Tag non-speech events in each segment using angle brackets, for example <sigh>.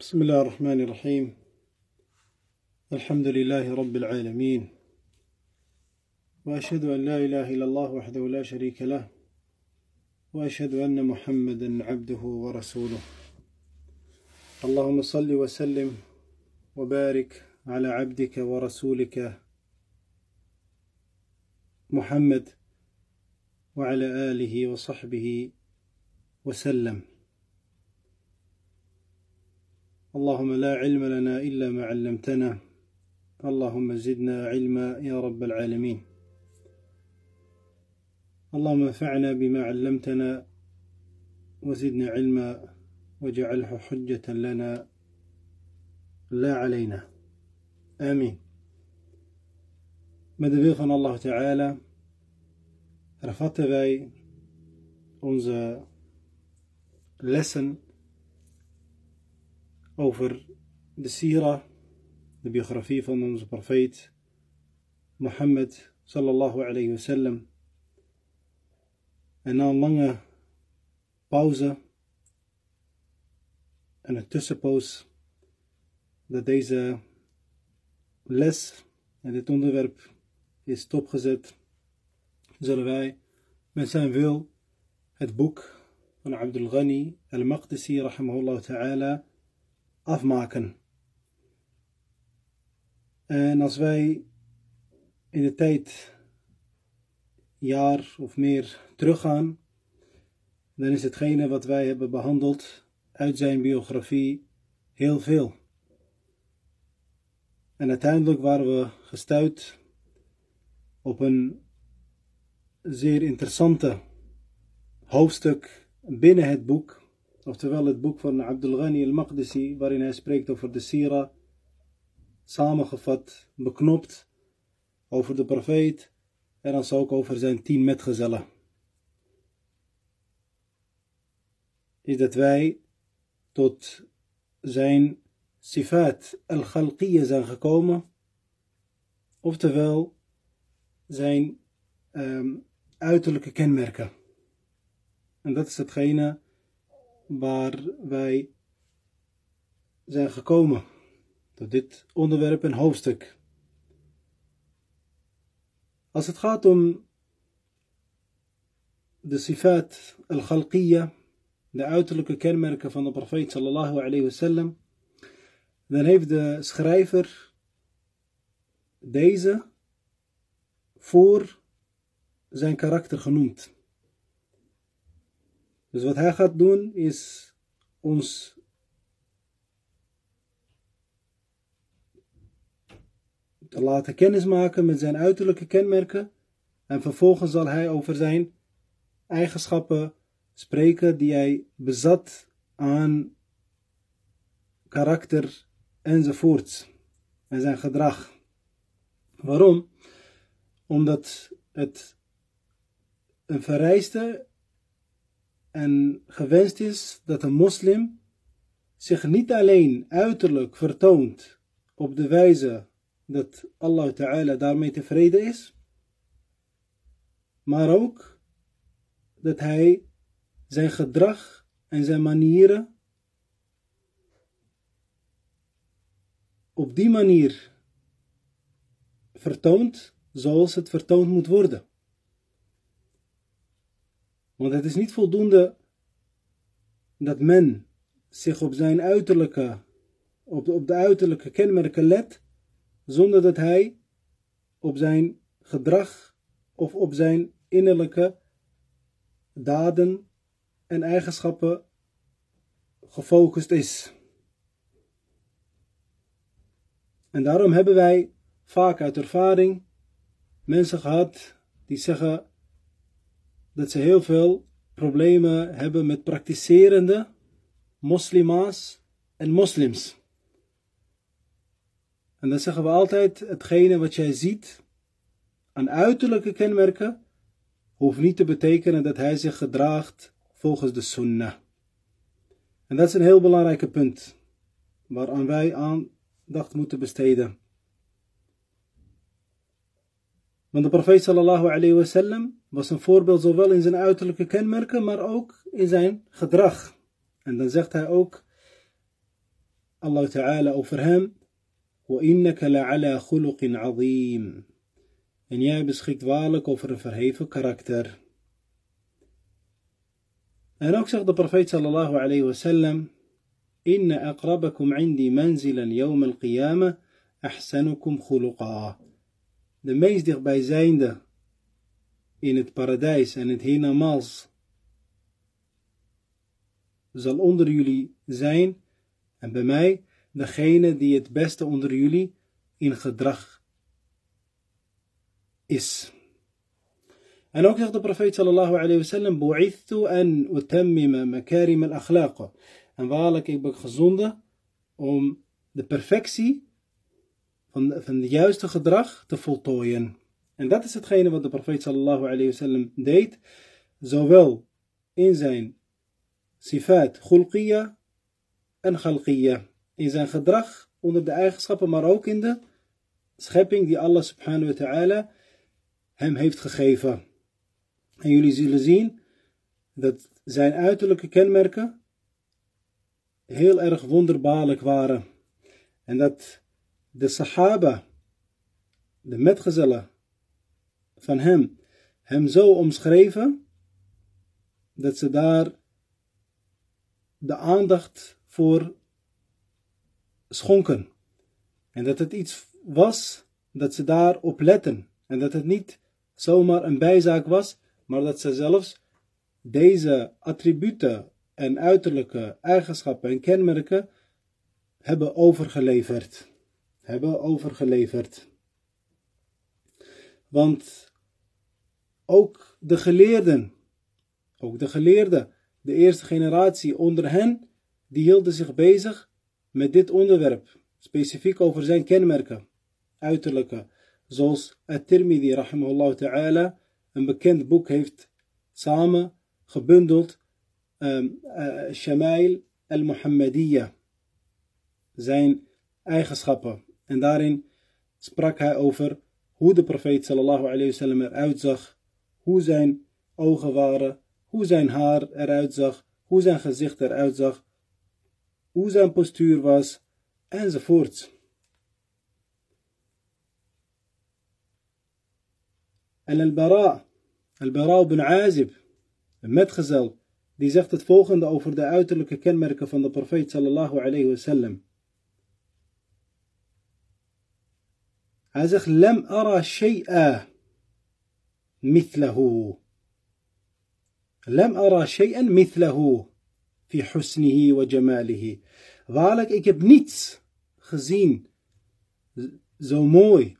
بسم الله الرحمن الرحيم الحمد لله رب العالمين واشهد ان لا اله الا الله وحده لا شريك له واشهد ان محمدا عبده ورسوله اللهم صل وسلم وبارك على عبدك ورسولك محمد وعلى اله وصحبه وسلم اللهم لا علم لنا إلا ما علمتنا. اللهم زدنا علما يا رب العالمين. اللهم انفعنا بما علمتنا وزدنا علما واجعله حجة لنا. لا علينا. آمين. Met Allah Ta'ala hervatten wij onze lessen over de sira, de biografie van onze profeet Mohammed sallallahu alayhi wasallam. En na een lange pauze en een tussenpoos dat deze les en dit onderwerp is stopgezet, zullen wij met zijn wil het boek van Abdul Ghani al-Maqdisi rahimahullah ta'ala afmaken. En als wij in de tijd jaar of meer teruggaan, dan is hetgene wat wij hebben behandeld uit zijn biografie heel veel. En uiteindelijk waren we gestuurd op een zeer interessante hoofdstuk binnen het boek, oftewel het boek van Abdul Ghani al-Maqdisi, waarin hij spreekt over de Sira, samengevat, beknopt, over de profeet en dan ook over zijn tien metgezellen. Is dat wij tot zijn sifat al-khalqiyya zijn gekomen, oftewel zijn um, uiterlijke kenmerken. En dat is hetgene waar wij zijn gekomen. Tot dit onderwerp en hoofdstuk. Als het gaat om de sifat al-khalqiyya, de uiterlijke kenmerken van de profeet sallallahu alayhi wasallam, dan heeft de schrijver deze voor zijn karakter genoemd. Dus wat hij gaat doen is ons te laten kennismaken met zijn uiterlijke kenmerken en vervolgens zal hij over zijn eigenschappen spreken die hij bezat aan karakter enzovoorts en zijn gedrag. Waarom? Omdat het een vereiste en gewenst is dat een moslim zich niet alleen uiterlijk vertoont op de wijze dat Allah Ta'ala daarmee tevreden is, maar ook dat hij zijn gedrag en zijn manieren op die manier vertoont zoals het vertoond moet worden. Want het is niet voldoende dat men zich op zijn uiterlijke, op de, op de uiterlijke kenmerken let, zonder dat hij op zijn gedrag of op zijn innerlijke daden en eigenschappen gefocust is. En daarom hebben wij vaak uit ervaring mensen gehad die zeggen dat ze heel veel problemen hebben met praktiserende moslima's en moslims. En dan zeggen we altijd, hetgene wat jij ziet aan uiterlijke kenmerken, hoeft niet te betekenen dat hij zich gedraagt volgens de sunnah. En dat is een heel belangrijk punt, waaraan wij aandacht moeten besteden. Want de profeet sallallahu alayhi wasallam was een voorbeeld zowel in zijn uiterlijke kenmerken, maar ook in zijn gedrag. En dan zegt hij ook Allah Ta'ala over hem, وَإِنَّكَ لَعَلَى خُلُقٍ عَظِيمٍ En jij beschikt waarlijk over een verheven karakter. En ook zegt de profeet sallallahu alayhi wa sallam, Inna aqrabakum indi manzilan yawm al-qiyamah ahsanukum khuluqa. De meest dichtbijzijnde in het paradijs en het hiernamaals zal onder jullie zijn en bij mij degene die het beste onder jullie in gedrag is. En ook zegt de profeet sallallahu alayhi wa sallam, Bu'ithtu an utammima makarim al-akhlaq. En waarlijk, ik ben gezonden om de perfectie van, van het juiste gedrag te voltooien. En dat is hetgene wat de profeet sallallahu alayhi wa sallam deed, zowel in zijn sifat khulqiyya en khalqiyya. In zijn gedrag onder de eigenschappen, maar ook in de schepping die Allah subhanahu wa ta'ala hem heeft gegeven. En jullie zullen zien dat zijn uiterlijke kenmerken heel erg wonderbaarlijk waren. En dat de Sahaba, de metgezellen van hem, hem zo omschreven dat ze daar de aandacht voor schonken. En dat het iets was dat ze daar op letten. En dat het niet zomaar een bijzaak was, maar dat ze zelfs deze attributen en uiterlijke eigenschappen en kenmerken hebben overgeleverd. Hebben overgeleverd. Want ook de geleerden, ook de geleerden, de eerste generatie onder hen, die hielden zich bezig met dit onderwerp, specifiek over zijn kenmerken, uiterlijke, zoals At-Tirmidhi rahimahullah ta'ala een bekend boek heeft samen gebundeld, um, uh, Shamail al-Muhammadiyya, zijn eigenschappen. En daarin sprak hij over hoe de profeet sallallahu alayhi wasallam eruit zag, hoe zijn ogen waren, hoe zijn haar eruit zag, hoe zijn gezicht eruit zag, hoe zijn postuur was, enzovoort. En al-Bara, al-Bara ibn Azib, een metgezel, die zegt het volgende over de uiterlijke kenmerken van de profeet sallallahu alayhi wasallam. Hij zegt, Lem ara shay'a Lem ara shay'an mithlahu fi husnihi wa jamalihi. Waarlijk, ik heb niets gezien zo mooi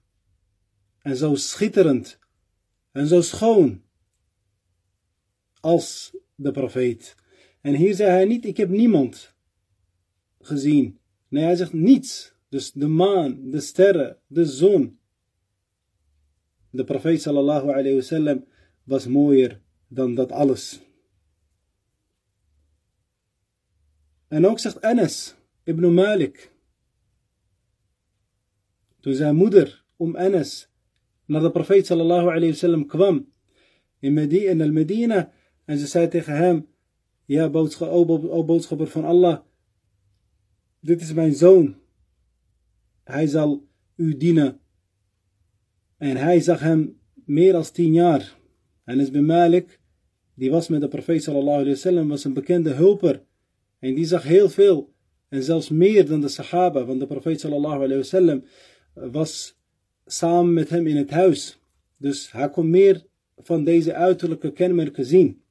en zo schitterend en zo schoon als de profeet. En hier zei hij niet, ik heb niemand gezien. Nee, hij zegt niets. Dus de maan, de sterren, de zon. De profeet sallallahu alayhi wasallam was mooier dan dat alles. En ook zegt Anas ibn Malik. Toen zijn moeder om Anas naar de profeet sallallahu alayhi wasallam kwam in, Medina, in al-Medina en ze zei tegen hem, ja o, boodschapper van Allah, dit is mijn zoon, hij zal u dienen. En hij zag hem meer dan tien jaar. En is bin Malik, die was met de profeet sallallahu alayhi wasallam, was een bekende hulper. En die zag heel veel, en zelfs meer dan de sahaba, want de profeet sallallahu alayhi wasallam was samen met hem in het huis. Dus hij kon meer van deze uiterlijke kenmerken zien.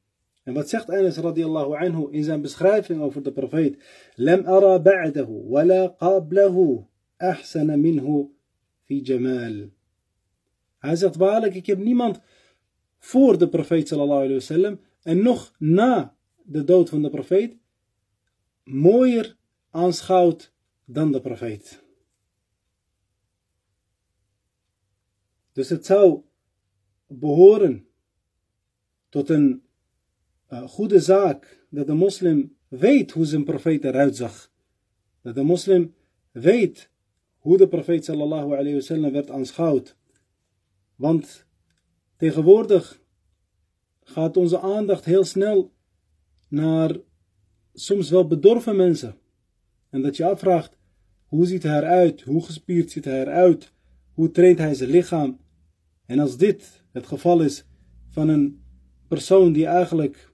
En wat zegt Anas radiallahu anhu in zijn beschrijving over de profeet? Lam ara ba'dahu wala qablahu ahsana minhu fi jamal. Hij zegt waarlijk, ik heb niemand voor de profeet sallallahu alayhi wasallam en nog na de dood van de profeet mooier aanschouwd dan de profeet. Dus het zou behoren tot een uh, goede zaak dat de moslim weet hoe zijn profeet eruit zag. Dat de moslim weet hoe de profeet sallallahu alayhi wasallam werd aanschouwd. Want tegenwoordig gaat onze aandacht heel snel naar soms wel bedorven mensen. En dat je afvraagt, Hoe ziet hij eruit? Hoe gespierd ziet hij eruit? Hoe traint hij zijn lichaam? En als dit het geval is van een persoon die eigenlijk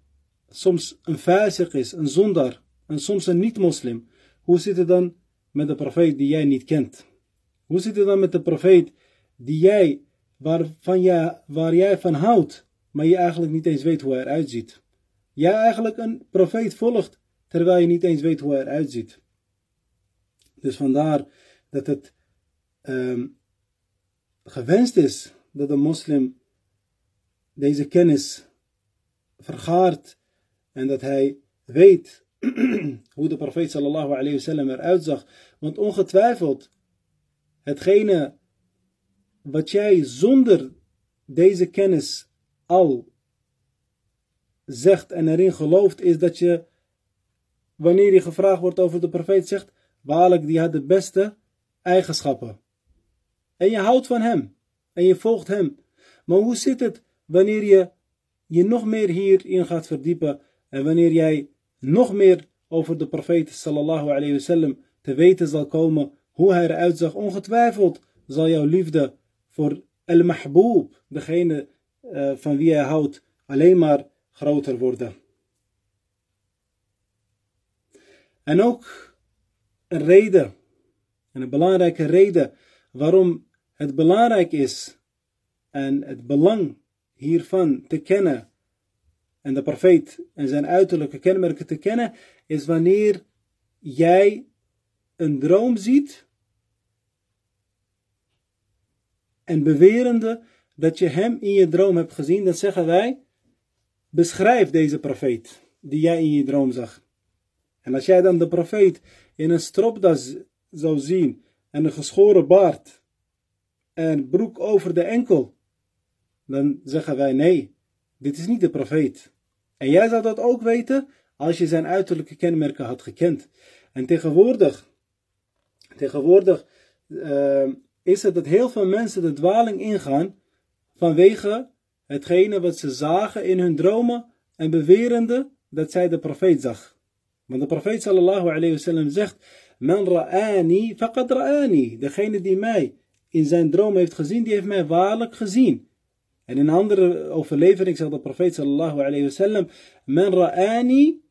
soms een fasik is, een zondaar, en soms een niet-moslim, hoe zit het dan met de profeet die jij niet kent? Hoe zit het dan met de profeet die jij, waarvan jij, waar jij van houdt, maar je eigenlijk niet eens weet hoe hij eruit ziet? Jij eigenlijk een profeet volgt, terwijl je niet eens weet hoe hij eruit ziet. Dus vandaar dat het um, gewenst is dat een moslim deze kennis vergaart en dat hij weet <clears throat> hoe de profeet sallallahu alayhi wasallam eruit zag. Want ongetwijfeld, hetgene wat jij zonder deze kennis al zegt en erin gelooft, is dat je, wanneer je gevraagd wordt over de profeet, zegt, waarlijk, die had de beste eigenschappen. En je houdt van hem. En je volgt hem. Maar hoe zit het wanneer je je nog meer hierin gaat verdiepen en wanneer jij nog meer over de profeet sallallahu te weten zal komen hoe hij eruit zag, ongetwijfeld zal jouw liefde voor al-mahboob, degene uh, van wie hij houdt, alleen maar groter worden. En ook een reden, en een belangrijke reden waarom het belangrijk is en het belang hiervan te kennen en de profeet en zijn uiterlijke kenmerken te kennen, is wanneer jij een droom ziet en bewerende dat je hem in je droom hebt gezien, dan zeggen wij, beschrijf deze profeet die jij in je droom zag. En als jij dan de profeet in een stropdas zou zien en een geschoren baard en broek over de enkel, dan zeggen wij nee, dit is niet de profeet. En jij zou dat ook weten als je zijn uiterlijke kenmerken had gekend. En tegenwoordig, tegenwoordig uh, is het dat heel veel mensen de dwaling ingaan vanwege hetgene wat ze zagen in hun dromen en bewerende dat zij de profeet zag. Want de profeet sallallahu alayhi wasallam zegt, Man ra'ani faqad ra'ani. Degene die mij in zijn droom heeft gezien, die heeft mij waarlijk gezien. En in een andere overlevering zegt de profeet sallallahu alayhi wasallam: Men ra'ani,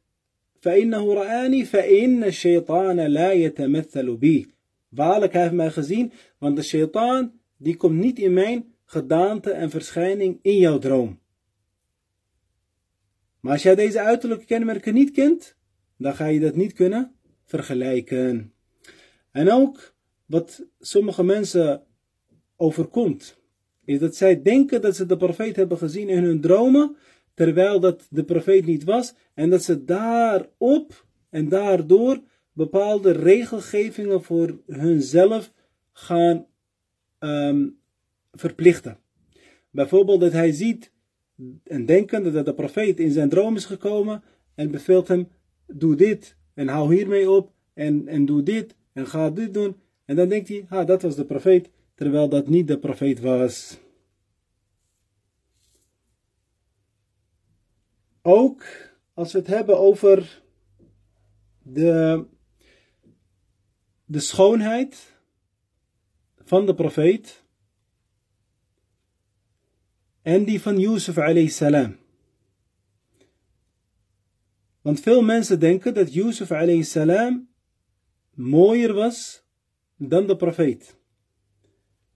فإنه رآني فإن الشيطان لا يتمثل بي. Waarlijk, hij heeft mij gezien, want de shaitaan die komt niet in mijn gedaante en verschijning in jouw droom. Maar als jij deze uiterlijke kenmerken niet kent, dan ga je dat niet kunnen vergelijken. En ook wat sommige mensen overkomt is dat zij denken dat ze de profeet hebben gezien in hun dromen, terwijl dat de profeet niet was, en dat ze daarop en daardoor bepaalde regelgevingen voor hunzelf gaan um, verplichten. Bijvoorbeeld dat hij ziet en denken dat de profeet in zijn droom is gekomen en beveelt hem, doe dit en hou hiermee op en, en doe dit en ga dit doen. En dan denkt hij, ah, dat was de profeet terwijl dat niet de profeet was. Ook als we het hebben over de, de schoonheid van de profeet en die van Yusuf alayhi salam. Want veel mensen denken dat Yusuf alayhi salam mooier was dan de profeet.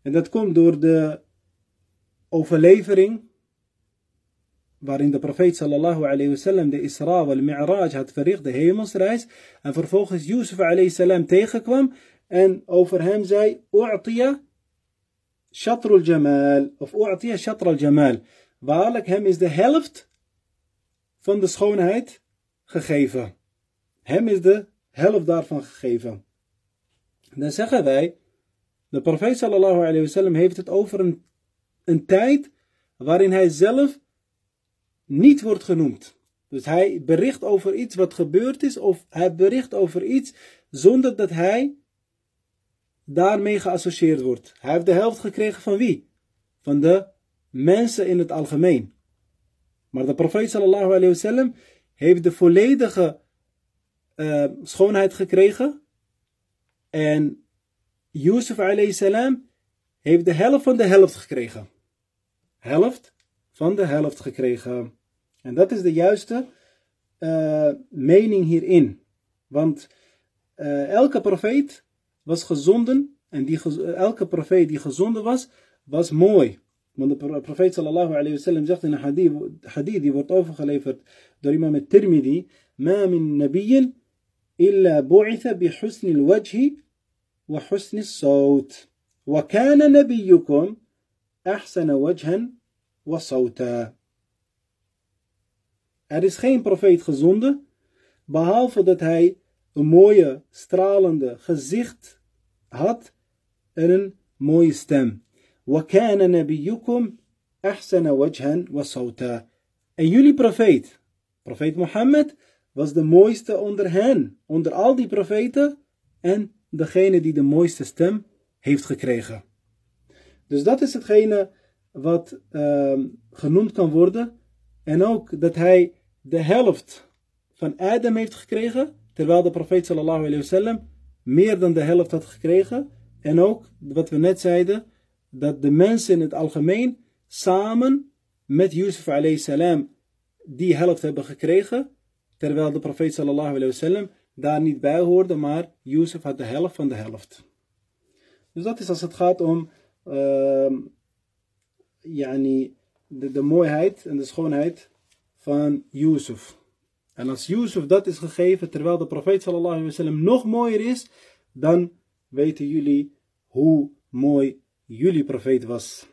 En dat komt door de overlevering waarin de profeet sallallahu alayhi wasallam de Isra Mi'raj had verricht, de hemelsreis, en vervolgens Yusuf alayhi salam tegenkwam en over hem zei, U'tiya shatrul jamal, of U'tiya shatrul jamal. Waarlijk, hem is de helft van de schoonheid gegeven. Hem is de helft daarvan gegeven. Dan zeggen wij, de profeet sallallahu alayhi wasallam heeft het over een, een tijd waarin hij zelf niet wordt genoemd. Dus hij bericht over iets wat gebeurd is, of hij bericht over iets zonder dat hij daarmee geassocieerd wordt. Hij heeft de helft gekregen van wie? Van de mensen in het algemeen. Maar de profeet sallallahu alayhi wasallam heeft de volledige uh, schoonheid gekregen en Yusuf alayhi salam heeft de helft van de helft gekregen. Helft van de helft gekregen. En dat is de juiste uh, mening hierin. Want uh, elke profeet was gezonden. En die, elke profeet die gezonden was, was mooi. Want de profeet sallallahu alayhi wa sallam zegt in een hadith, die wordt overgeleverd door imam al-Tirmidhi. Ma min nabiyyin illa bu'itha bi husni al-wajhi wa husni al-sawt. Wa kana nabiyyukum ahsana wajhan wa sawta. Er is geen profeet gezonden, behalve dat hij een mooie, stralende gezicht had en een mooie stem. وَكَانَ نَبِيُّكُمْ أَحْسَنَ وَجْهًا وَصَوْتًا En jullie profeet, profeet Mohammed, was de mooiste onder hen, onder al die profeten, en degene die de mooiste stem heeft gekregen. Dus dat is hetgene wat uh, genoemd kan worden. En ook dat hij de helft van Adam heeft gekregen, terwijl de profeet sallallahu alayhi wasallam meer dan de helft had gekregen. En ook, wat we net zeiden, dat de mensen in het algemeen samen met Yusuf alayhi salam die helft hebben gekregen, terwijl de profeet sallallahu alayhi wasallam daar niet bij hoorde, maar Yusuf had de helft van de helft. Dus dat is als het gaat om uh, yani, de, de mooiheid en de schoonheid van Yusuf. En als Yusuf dat is gegeven terwijl de profeet sallallahu nog mooier is, dan weten jullie hoe mooi jullie profeet was.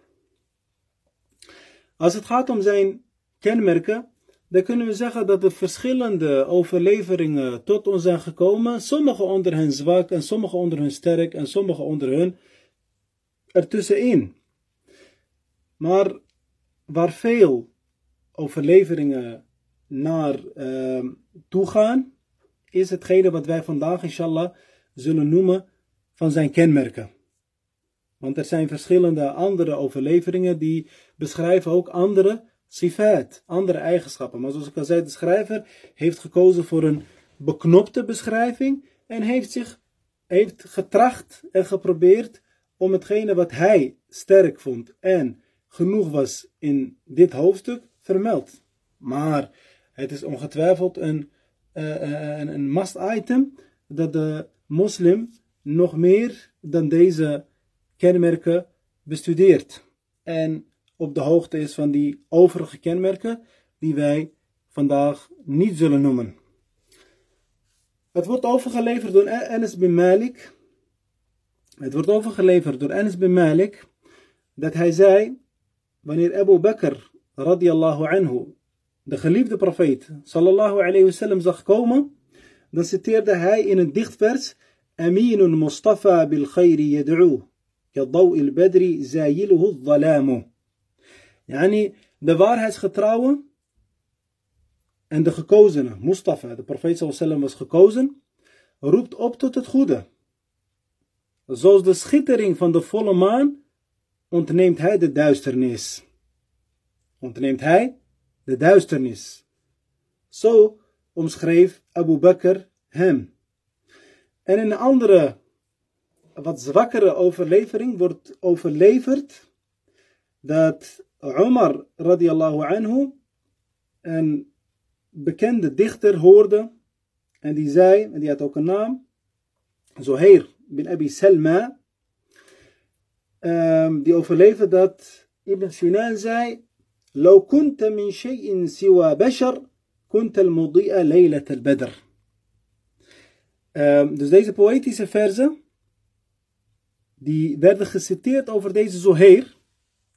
Als het gaat om zijn kenmerken, dan kunnen we zeggen dat er verschillende overleveringen tot ons zijn gekomen. Sommige onder hen zwak en sommige onder hen sterk en sommige onder hen ertussenin. Maar waar veel overleveringen naar uh, toe gaan, is hetgene wat wij vandaag inshallah zullen noemen van zijn kenmerken. Want er zijn verschillende andere overleveringen die beschrijven ook andere sifat, andere eigenschappen. Maar zoals ik al zei, de schrijver heeft gekozen voor een beknopte beschrijving en heeft zich heeft getracht en geprobeerd om hetgene wat hij sterk vond en genoeg was in dit hoofdstuk vermeld. Maar het is ongetwijfeld een, uh, een, een must item dat de moslim nog meer dan deze kenmerken bestudeert. En op de hoogte is van die overige kenmerken die wij vandaag niet zullen noemen. Het wordt overgeleverd door Anas bin Malik. Het wordt overgeleverd door Anas bin Malik dat hij zei, wanneer Abu Bakr radiyallahu anhu de geliefde profeet sallallahu alayhi wasallam zag komen, dan citeerde hij in een dichtvers Aminun Mustafa bil khayri yad'u yaddaw il badri zayiluhu dhalamu. Yani de waarheidsgetrouwe en de gekozene, Mustafa, de profeet sallallahu was gekozen, roept op tot het goede. Zoals de schittering van de volle maan ontneemt hij de duisternis. Ontneemt hij de duisternis. Zo omschreef Abu Bakr hem. En in een andere wat zwakkere overlevering wordt overleverd dat Umar radiallahu anhu een bekende dichter hoorde en die zei, en die had ook een naam, Zoheer bin Abi Salma, um, die overleefde dat Ibn Sinan zei, لو كنت من شيء سوى بشر كنت المضيء ليلة البدر. Um, dus deze poëtische verzen die werden geciteerd over deze Zoheer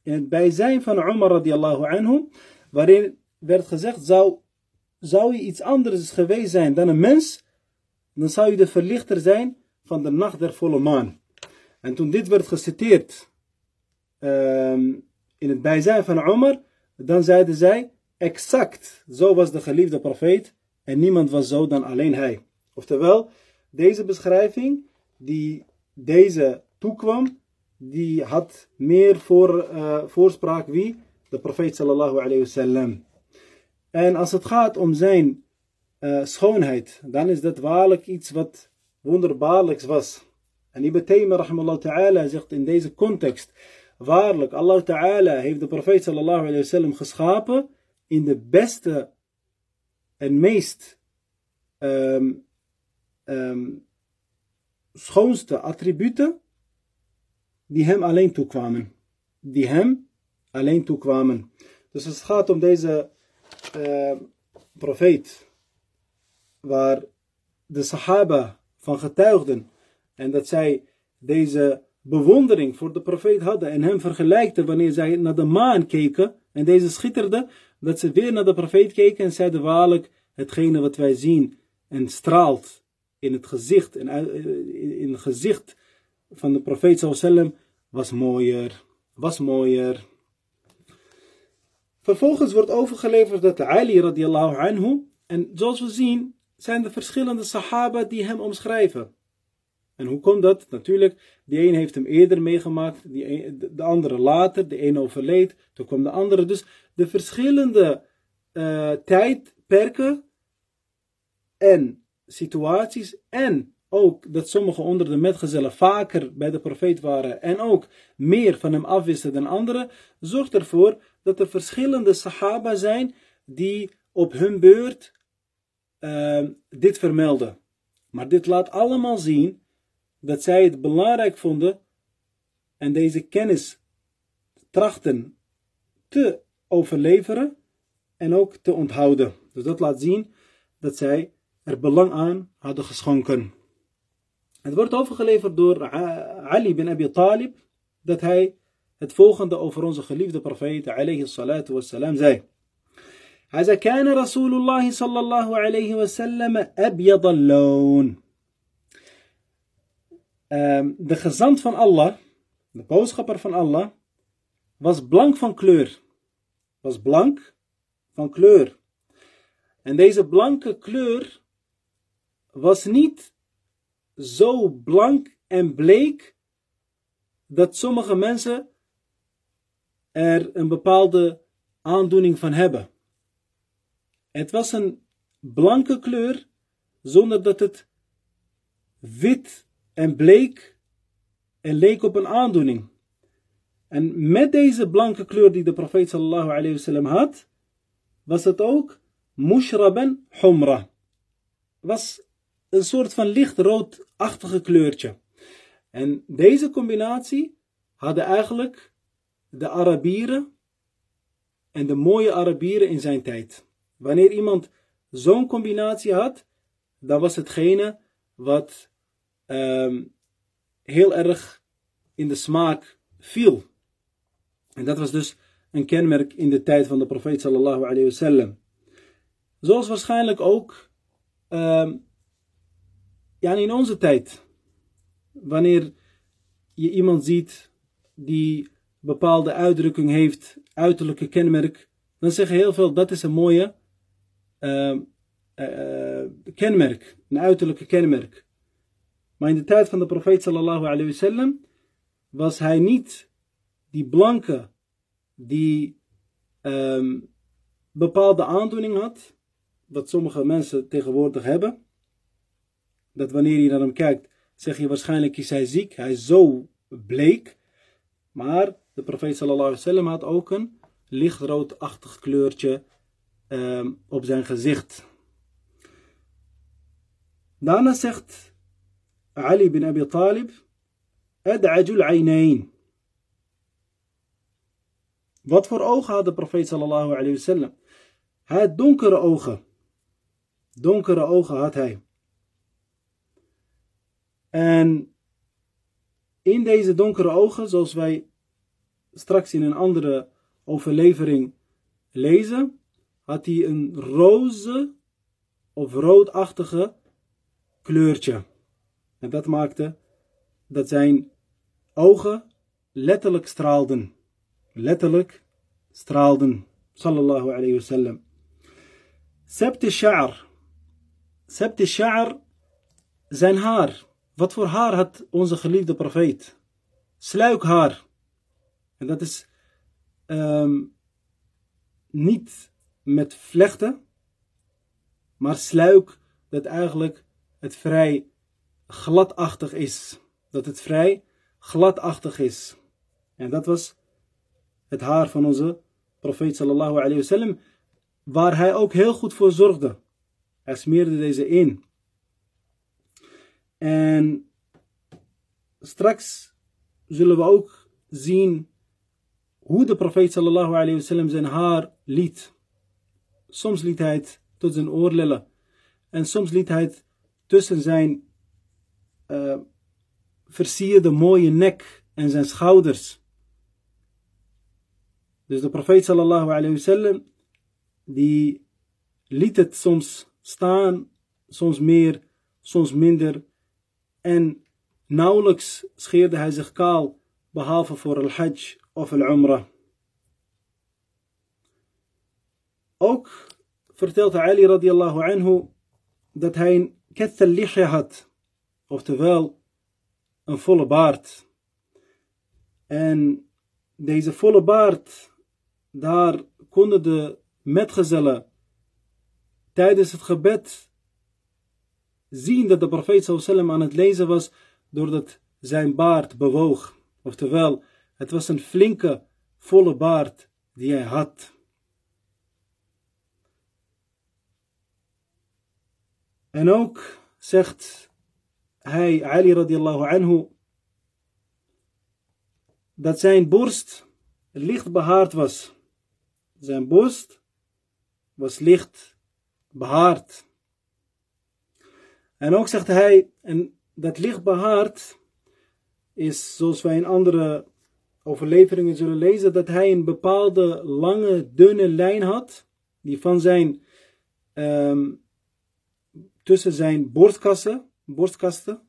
in het bijzijn van Umar radiallahu anhu, waarin werd gezegd, zou, zou je iets anders geweest zijn dan een mens, dan zou je de verlichter zijn van de nacht der volle maan. en toen dit werd geciteerd um, in het bijzijn van Umar, dan zeiden zij, exact, zo was de geliefde profeet en niemand was zo dan alleen hij. Oftewel, deze beschrijving die deze toekwam, die had meer voor, uh, voorspraak wie? De profeet sallallahu alayhi wasallam. En als het gaat om zijn uh, schoonheid, dan is dat waarlijk iets wat wonderbaarlijks was. En Ibn Taymiyyah rahimallahu ta'ala zegt in deze context, waarlijk, Allah ta'ala heeft de profeet sallallahu alayhi wasallam geschapen in de beste en meest um, um, schoonste attributen die hem alleen toekwamen. Die hem alleen toekwamen. Dus als het gaat om deze uh, profeet, waar de Sahaba van getuigden en dat zij deze bewondering voor de profeet hadden en hem vergelijkten wanneer zij naar de maan keken en deze schitterde, dat ze weer naar de profeet keken en zeiden waarlijk, hetgene wat wij zien en straalt in het gezicht, en in het gezicht van de profeet sallam was mooier, was mooier. Vervolgens wordt overgeleverd dat Ali radiallahu anhu, en zoals we zien, zijn er verschillende sahaba die hem omschrijven. En hoe komt dat? Natuurlijk, die een heeft hem eerder meegemaakt, die de andere later, de een overleed, toen kwam de andere. Dus de verschillende uh, tijdperken en situaties en ook dat sommige onder de metgezellen vaker bij de profeet waren en ook meer van hem afwisten dan anderen, zorgt ervoor dat er verschillende sahaba zijn die op hun beurt uh, dit vermelden. Maar dit laat allemaal zien dat zij het belangrijk vonden en deze kennis trachten te overleveren en ook te onthouden. Dus dat laat zien dat zij er belang aan hadden geschonken. Het wordt overgeleverd door Ali bin Abi Talib dat hij het volgende over onze geliefde profeet alayhi salatu wassalam zei. Hij zei, kana Rasulullah sallallahu alayhi wasallam abyad al-loon. Um, de gezant van Allah, de boodschapper van Allah, was blank van kleur. Was blank van kleur. En deze blanke kleur was niet zo blank en bleek dat sommige mensen er een bepaalde aandoening van hebben. Het was een blanke kleur zonder dat het wit en bleek en leek op een aandoening. En met deze blanke kleur die de profeet sallallahu alayhi wasallam had, was het ook mushraban humra. Was een soort van lichtroodachtige kleurtje. En deze combinatie hadden eigenlijk de Arabieren en de mooie Arabieren in zijn tijd. Wanneer iemand zo'n combinatie had, dan was hetgene wat um, heel erg in de smaak viel. En dat was dus een kenmerk in de tijd van de profeet sallallahu alayhi wasallam. Zoals waarschijnlijk ook ja, in onze tijd. Wanneer je iemand ziet die bepaalde uitdrukking heeft, uiterlijke kenmerk, dan zeggen heel veel dat is een mooie uh, uh, kenmerk, een uiterlijke kenmerk. Maar in de tijd van de profeet sallallahu alayhi was hij niet die blanke die um, bepaalde aandoening had, wat sommige mensen tegenwoordig hebben. Dat wanneer je naar hem kijkt, zeg je waarschijnlijk is hij ziek, hij is zo bleek. Maar de profeet sallallahu alayhi had ook een lichtroodachtig kleurtje um, op zijn gezicht. Daarna zegt Ali bin Abi Talib, Ad'ajul aynayn. Wat voor ogen had de profeet sallallahu alayhi wasallam? Hij had donkere ogen. Donkere ogen had hij. En in deze donkere ogen, zoals wij straks in een andere overlevering lezen, had hij een roze of roodachtige kleurtje. En dat maakte dat zijn ogen letterlijk straalden. Letterlijk straalden. Sallallahu alayhi wasallam. Sept sha'r. Sept zijn haar. Wat voor haar had onze geliefde profeet? Sluikhaar. En dat is um, niet met vlechten, maar sluik dat eigenlijk het vrij gladachtig is. dat het vrij gladachtig is. En dat was het haar van onze profeet sallallahu alayhi wasallam, waar hij ook heel goed voor zorgde. Hij smeerde deze in. En straks zullen we ook zien hoe de profeet sallallahu alayhi wasallam zijn haar liet. Soms liet hij het tot zijn oorlellen. En soms liet hij het tussen zijn uh, versierde mooie nek en zijn schouders. Dus de profeet sallallahu alayhi wasallam, die liet het soms staan, soms meer, soms minder. En nauwelijks scheerde hij zich kaal, behalve voor al-hajj of al-umrah. Ook vertelt Ali radiallahu anhu dat hij een lihya had, oftewel een volle baard. En deze volle baard, daar konden de metgezellen tijdens het gebed zien dat de profeet sallam aan het lezen was doordat zijn baard bewoog. Oftewel, het was een flinke, volle baard die hij had. En ook zegt hij, Ali radiallahu anhu, dat zijn borst licht behaard was. Zijn borst was licht behaard. En ook zegt hij, en dat licht behaard is, zoals wij in andere overleveringen zullen lezen, dat hij een bepaalde lange, dunne lijn had, die van zijn, um, tussen zijn borstkassen, borstkasten,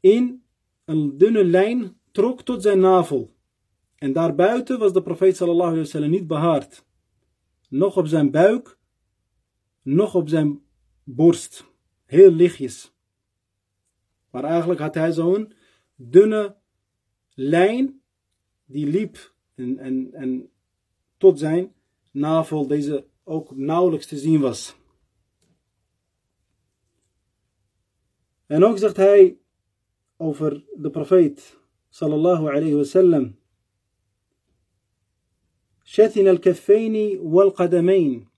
in een dunne lijn trok tot zijn navel. En daarbuiten was de profeet sallallahu niet behaard. Nog op zijn buik, nog op zijn borst. Heel lichtjes. Maar eigenlijk had hij zo'n dunne lijn die liep en, en, en tot zijn navel deze ook nauwelijks te zien was. En ook zegt hij over de profeet sallallahu alayhi wasallam. Shatin al-kaffeini wal-qadamain.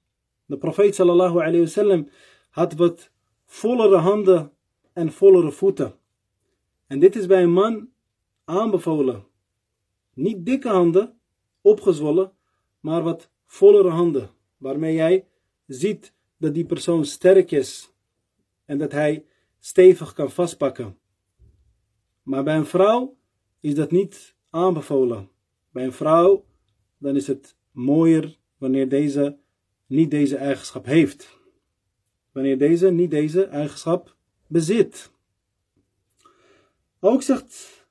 De profeet sallallahu alayhi wasallam had wat vollere handen en vollere voeten. En dit is bij een man aanbevolen. Niet dikke handen, opgezwollen, maar wat vollere handen. Waarmee jij ziet dat die persoon sterk is. En dat hij stevig kan vastpakken. Maar bij een vrouw is dat niet aanbevolen. Bij een vrouw dan is het mooier wanneer deze niet deze eigenschap heeft. Wanneer deze niet deze eigenschap bezit. Ook zegt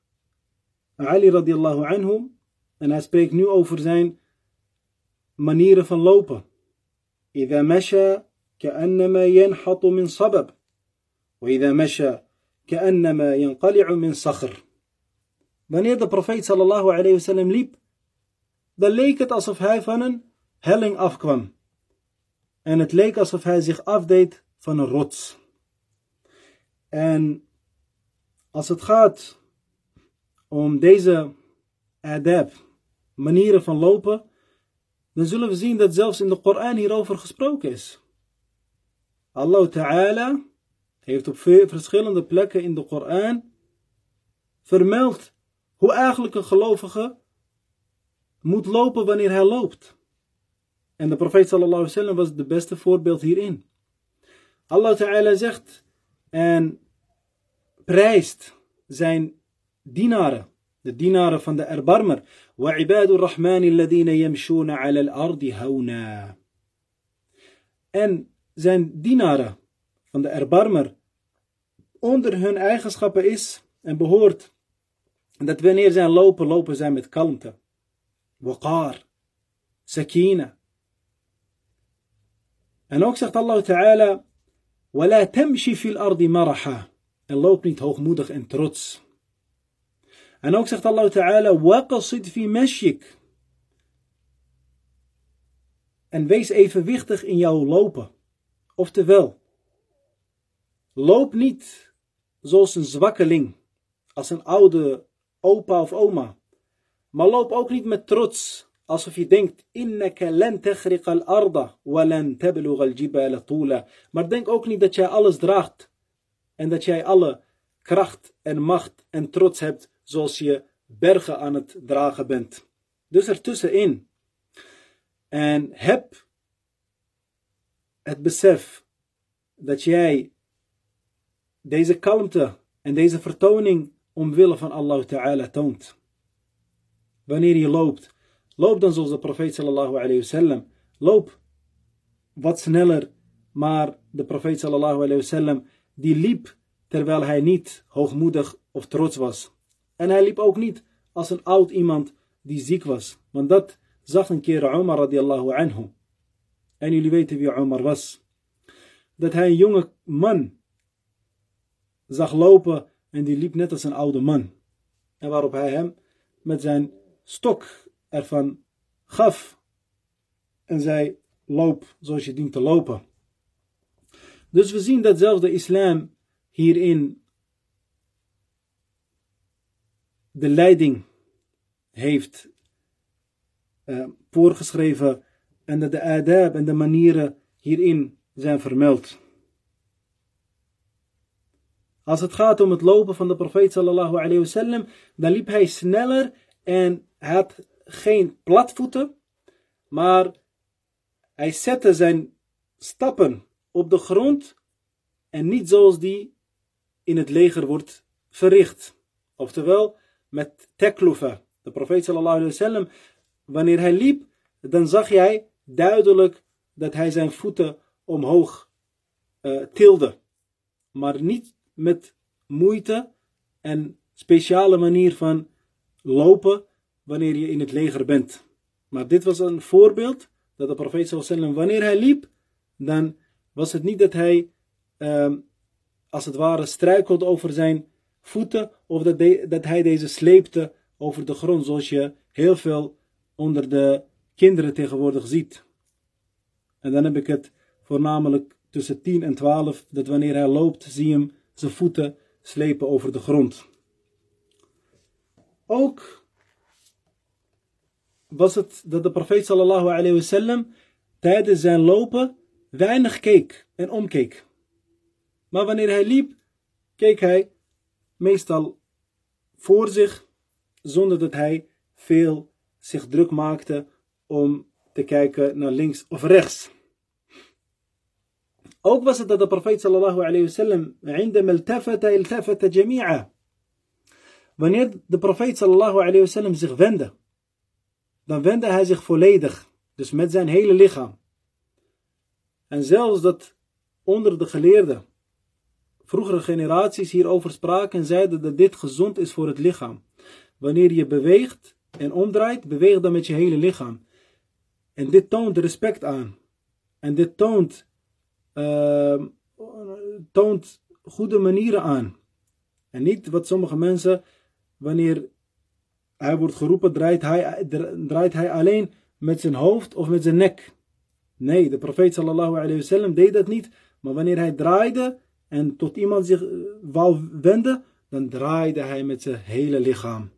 Ali radiallahu anhu, en hij spreekt nu over zijn manieren van lopen. إذا مشى كأنما ينحط من صبب وإذا مشى كأنما ينقلع من صخر Wanneer de profeet sallallahu alayhi wasallam liep, dan leek het alsof hij van een helling afkwam. En het leek alsof hij zich afdeed van een rots. En als het gaat om deze adab, manieren van lopen, dan zullen we zien dat zelfs in de Koran hierover gesproken is. Allah Ta'ala heeft op verschillende plekken in de Koran vermeld hoe eigenlijk een gelovige moet lopen wanneer hij loopt. En de profeet sallallahu alaihi wasallam was het beste voorbeeld hierin. Allah Ta'ala zegt en prijst zijn dienaren, de dienaren van de erbarmer. وعباد الرحمن الذين يمشون على الأرض هونا. En zijn dienaren van de erbarmer onder hun eigenschappen is en behoort dat wanneer zij lopen, lopen zij met kalmte. Waqar, sakina. En ook zegt Allah Ta'ala, وَلَا تَمْشِ فِي الْأَرْضِ مَرَحًا En loop niet hoogmoedig en trots. En ook zegt Allah Ta'ala, وَقَصِدْ فِي مَشْيِكْ En wees evenwichtig in jouw lopen. Oftewel, loop niet zoals een zwakkeling als een oude opa of oma. Maar loop ook niet met trots, alsof je denkt, tula. Maar denk ook niet dat jij alles draagt en dat jij alle kracht en macht en trots hebt zoals je bergen aan het dragen bent. Dus ertussenin. En heb het besef dat jij deze kalmte en deze vertoning omwille van Allah Ta'ala toont. Wanneer je loopt, loop dan zoals de profeet sallallahu alayhi wasallam. Loop wat sneller, maar de profeet sallallahu alayhi wasallam die liep terwijl hij niet hoogmoedig of trots was. En hij liep ook niet als een oud iemand die ziek was. Want dat zag een keer Omar radiallahu anhu. En jullie weten wie Omar was. Dat hij een jonge man zag lopen en die liep net als een oude man. En waarop hij hem met zijn stok ervan gaf en zei: Loop zoals je dient te lopen. Dus we zien dat zelfs de islam hierin de leiding heeft uh, voorgeschreven en dat de adab en de manieren hierin zijn vermeld. Als het gaat om het lopen van de profeet sallallahu alayhi wasallam, dan liep hij sneller en had geen platvoeten, maar hij zette zijn stappen op de grond en niet zoals die in het leger wordt verricht. Oftewel met teklufa. De profeet sallallahu alayhi wasallam, wanneer hij liep, dan zag jij duidelijk dat hij zijn voeten omhoog uh, tilde. Maar niet met moeite en speciale manier van lopen wanneer je in het leger bent. Maar dit was een voorbeeld dat de profeet sallam, wanneer hij liep, dan was het niet dat hij um, als het ware struikelde over zijn voeten of dat, dat hij deze sleepte over de grond zoals je heel veel onder de kinderen tegenwoordig ziet. En dan heb ik het voornamelijk tussen 10 en 12, dat wanneer hij loopt, zie je hem zijn voeten slepen over de grond. Ook was het dat de profeet sallallahu alayhi wasallam tijdens zijn lopen weinig keek en omkeek. Maar wanneer hij liep, keek hij meestal voor zich, zonder dat hij veel zich druk maakte om te kijken naar links of rechts. Ook was het dat de profeet sallallahu alayhi wasallam عندما التفت التفت جميعا Wanneer de profeet sallallahu alayhi wasallam zich wendde, dan wendde hij zich volledig, dus met zijn hele lichaam. En zelfs dat onder de geleerden vroegere generaties hierover spraken en zeiden dat dit gezond is voor het lichaam. Wanneer je beweegt en omdraait, beweeg dan met je hele lichaam. En dit toont respect aan. En dit toont uh, toont goede manieren aan. En niet wat sommige mensen, wanneer hij wordt geroepen, draait hij, draait hij alleen met zijn hoofd of met zijn nek. Nee, de profeet sallallahu alayhi wasallam deed dat niet. Maar wanneer hij draaide en tot iemand zich eh, wou wenden, dan draaide hij met zijn hele lichaam.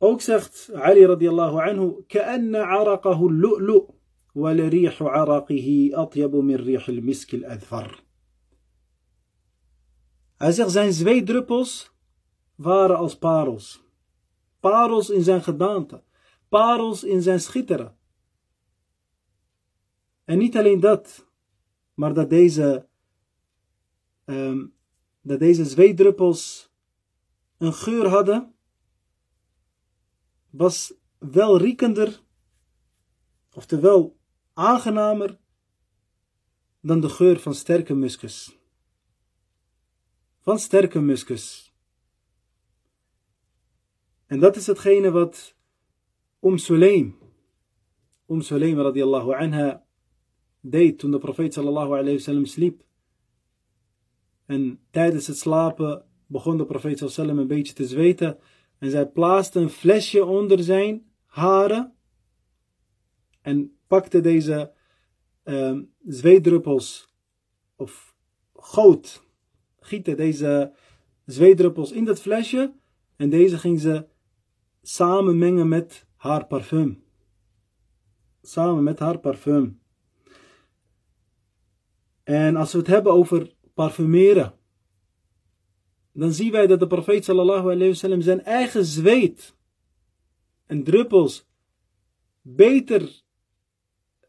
Ook zegt Ali radiallahu anhu, كأن عرقه اللؤلؤ ولريح عرقه أطيب من ريح المسك الأذفر. Hij zegt zijn zweetdruppels waren als parels. Parels in zijn gedaante. Parels in zijn schitteren. En niet alleen dat, maar dat deze, um, dat deze zweetdruppels een geur hadden was wel riekender, oftewel aangenamer, dan de geur van sterke muskus. Van sterke muskus. En dat is hetgene wat Om Sulaim, Om Sulaim radiallahu anha, deed toen de profeet sallallahu alayhi wasallam sliep. En tijdens het slapen begon de profeet sallallahu een beetje te zweten. En zij plaatste een flesje onder zijn haren. En pakte deze um, zweetdruppels of goot gieten deze zweetdruppels in dat flesje en deze ging ze samen mengen met haar parfum. Samen met haar parfum. En als we het hebben over parfumeren, dan zien wij dat de profeet sallallahu alayhi wasallam zijn eigen zweet en druppels beter,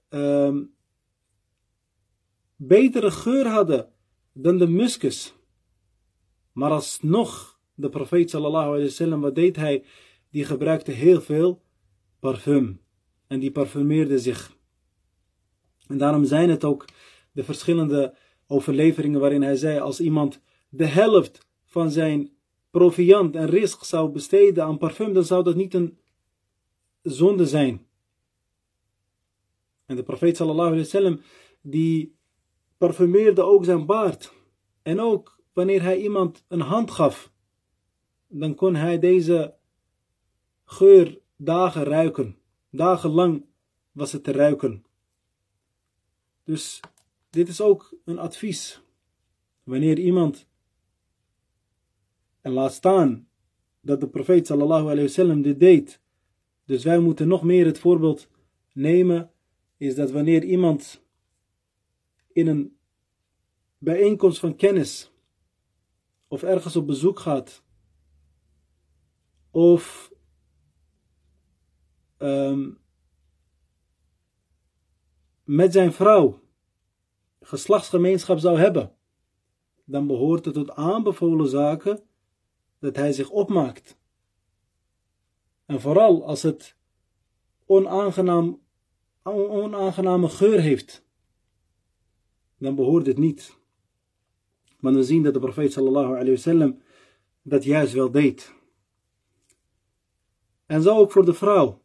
um, betere geur hadden dan de muskus. Maar alsnog, de profeet sallallahu alayhi wasallam, wat deed hij? Die gebruikte heel veel parfum. En die parfumeerde zich. En daarom zijn het ook de verschillende overleveringen waarin hij zei, als iemand de helft van zijn proviant en risk zou besteden aan parfum, dan zou dat niet een zonde zijn. En de profeet sallallahu alayhi wasallam, die parfumeerde ook zijn baard. En ook wanneer hij iemand een hand gaf, dan kon hij deze geur dagen ruiken. Dagenlang was het te ruiken. Dus dit is ook een advies. Wanneer iemand, en laat staan dat de profeet sallallahu alayhi wasallam dit deed, dus wij moeten nog meer het voorbeeld nemen, is dat wanneer iemand in een bijeenkomst van kennis of ergens op bezoek gaat of um, met zijn vrouw geslachtsgemeenschap zou hebben, dan behoort het tot aanbevolen zaken dat hij zich opmaakt. En vooral als het onaangenaam, onaangename geur heeft, dan behoort het niet. Maar we zien dat de profeet sallallahu alayhi wasallam dat juist wel deed. En zo ook voor de vrouw.